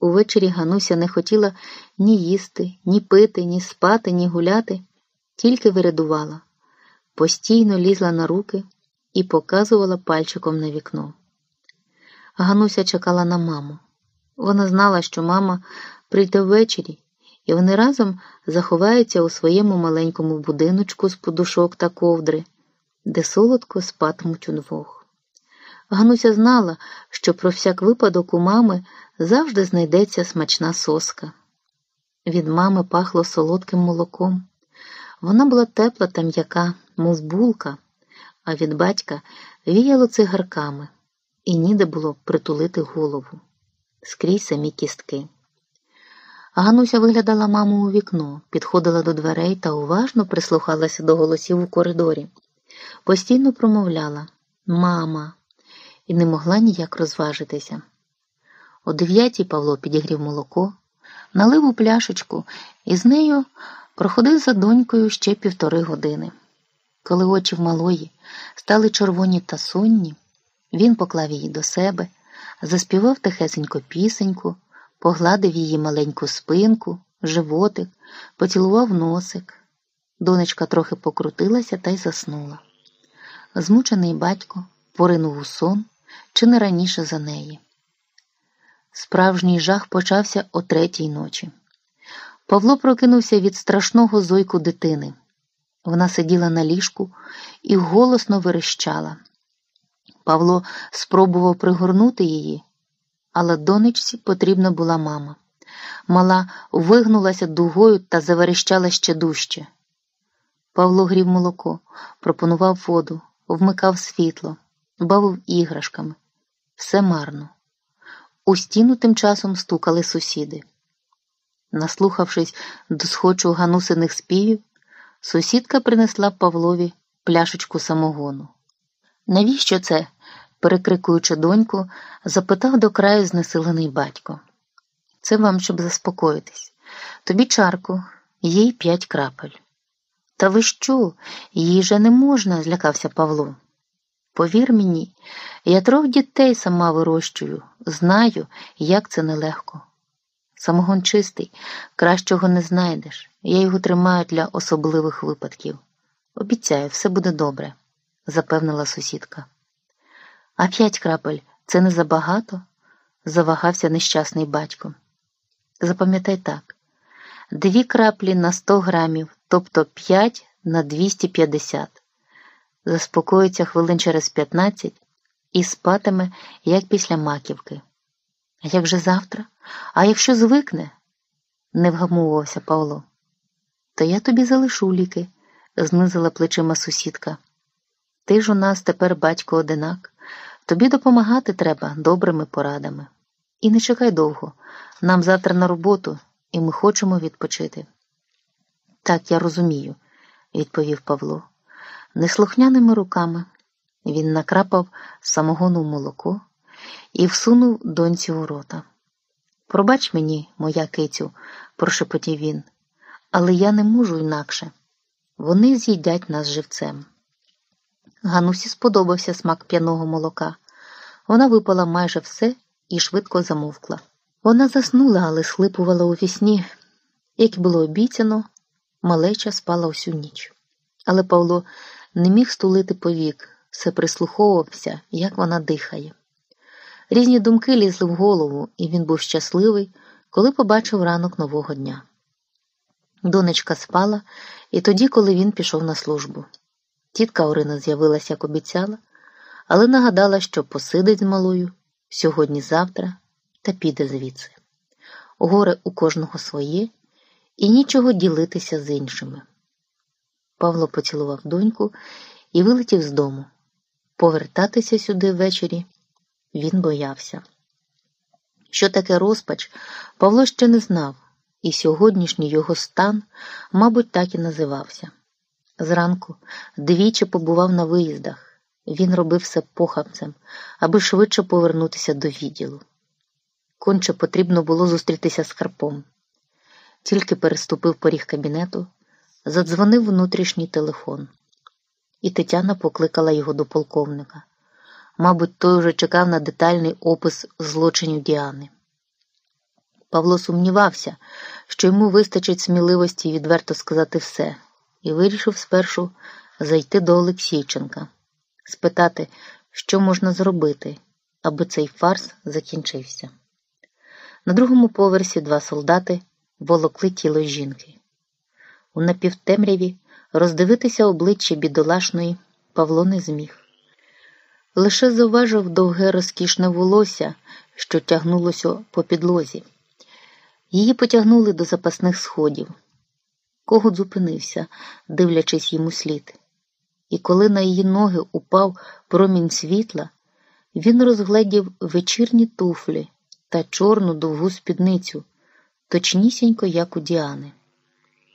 Увечері Гануся не хотіла ні їсти, ні пити, ні спати, ні гуляти, тільки вирядувала, постійно лізла на руки і показувала пальчиком на вікно. Гануся чекала на маму. Вона знала, що мама прийде ввечері, і вони разом заховаються у своєму маленькому будиночку з подушок та ковдри, де солодко спатимуть удвох. Гануся знала, що про всяк випадок у мами завжди знайдеться смачна соска. Від мами пахло солодким молоком. Вона була тепла та м'яка, мов булка, а від батька віяло цигарками, і ніде було притулити голову скрізь самі кістки. Гануся виглядала маму у вікно, підходила до дверей та уважно прислухалася до голосів у коридорі. Постійно промовляла Мама, і не могла ніяк розважитися. О дев'ятій Павло підігрів молоко, налив у пляшечку і з нею проходив за донькою ще півтори години. Коли очі в малої стали червоні та сонні, він поклав її до себе, заспівав тихесенько пісеньку, погладив її маленьку спинку, животик, поцілував носик. Донечка трохи покрутилася та й заснула. Змучений батько поринув у сон чи не раніше за неї. Справжній жах почався о третій ночі. Павло прокинувся від страшного зойку дитини. Вона сиділа на ліжку і голосно верещала. Павло спробував пригорнути її, але донечці потрібна була мама. Мала вигнулася дугою та заверещала ще дужче. Павло грів молоко, пропонував воду, вмикав світло, бавив іграшками. Все марно. У стіну тим часом стукали сусіди. Наслухавшись до схочу ганусиних співів, сусідка принесла Павлові пляшечку самогону. Навіщо це? перекрикуючи доньку, запитав до краю знесилений батько. Це вам, щоб заспокоїтись. Тобі чарку, їй п'ять крапель. Та ви що? Їй же не можна, злякався Павло. Повір мені, я трьох дітей сама вирощую, знаю, як це нелегко. Самогон чистий, кращого не знайдеш. Я його тримаю для особливих випадків. Обіцяю, все буде добре, запевнила сусідка. А п'ять крапель це не забагато? завагався нещасний батько. Запам'ятай так: дві краплі на сто грамів, тобто п'ять на двісті п'ятдесят заспокоїться хвилин через п'ятнадцять і спатиме, як після маківки. А як же завтра? А якщо звикне? не вгамувався Павло. То я тобі залишу ліки, знизила плечима сусідка. Ти ж у нас тепер батько одинак, тобі допомагати треба добрими порадами. І не чекай довго, нам завтра на роботу, і ми хочемо відпочити. Так, я розумію, відповів Павло. Неслухняними руками він накрапав самогону молоко і всунув доньці у рота. Пробач мені, моя кицю, прошепотів він, але я не можу інакше. Вони з'їдять нас живцем. Ганусі сподобався смак п'яного молока. Вона випала майже все і швидко замовкла. Вона заснула, але схлипувала у вісні. Як було обіцяно, малеча спала всю ніч. Але Павло не міг стулити повік, все прислуховувався, як вона дихає. Різні думки лізли в голову, і він був щасливий, коли побачив ранок нового дня. Донечка спала, і тоді, коли він пішов на службу. Тітка Орина з'явилася, як обіцяла, але нагадала, що посидить з малою сьогодні-завтра та піде звідси. Горе у кожного своє, і нічого ділитися з іншими. Павло поцілував доньку і вилетів з дому. Повертатися сюди ввечері він боявся. Що таке розпач, Павло ще не знав, і сьогоднішній його стан, мабуть, так і називався. Зранку двічі побував на виїздах. Він робив все похабцем, аби швидше повернутися до відділу. Конче потрібно було зустрітися з Карпом. Тільки переступив поріг кабінету, задзвонив внутрішній телефон, і Тетяна покликала його до полковника. Мабуть, той уже чекав на детальний опис злочинів Діани. Павло сумнівався, що йому вистачить сміливості відверто сказати все, і вирішив спершу зайти до Олексійченка, спитати, що можна зробити, аби цей фарс закінчився. На другому поверсі два солдати волокли тіло жінки. У напівтемряві роздивитися обличчя бідолашної Павло не зміг. Лише зауважив довге розкішне волосся, що тягнулося по підлозі. Її потягнули до запасних сходів. Когут зупинився, дивлячись йому слід. І коли на її ноги упав промінь світла, він розгледів вечірні туфлі та чорну довгу спідницю, точнісінько, як у Діани.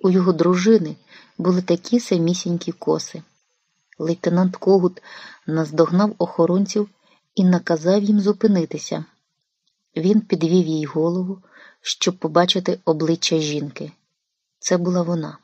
У його дружини були такі самісінькі коси. Лейтенант Когут наздогнав охоронців і наказав їм зупинитися. Він підвів їй голову, щоб побачити обличчя жінки. Це була вона.